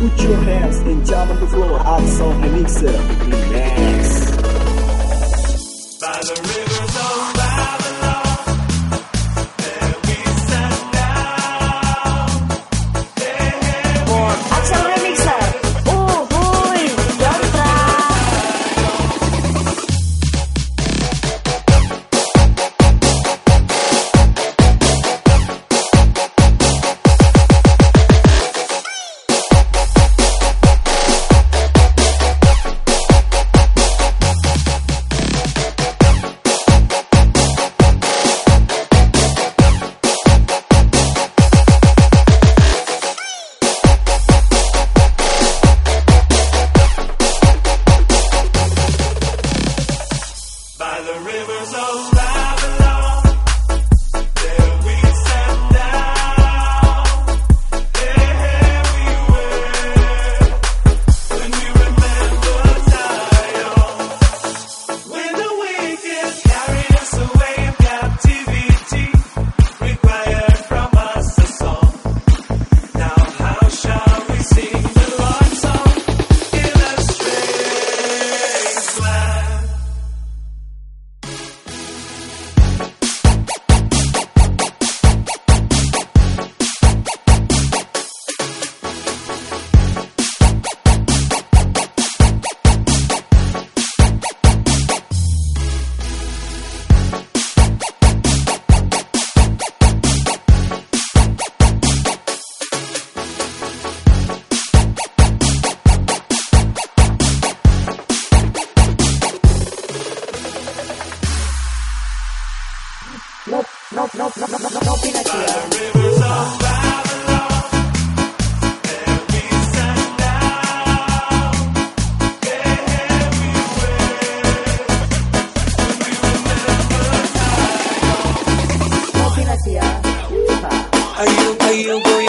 Put your hands and jump on the floor. Hot song and mixer. Relax. By the river. no, no, no, no, no, no, no, no, no, Are you, are you?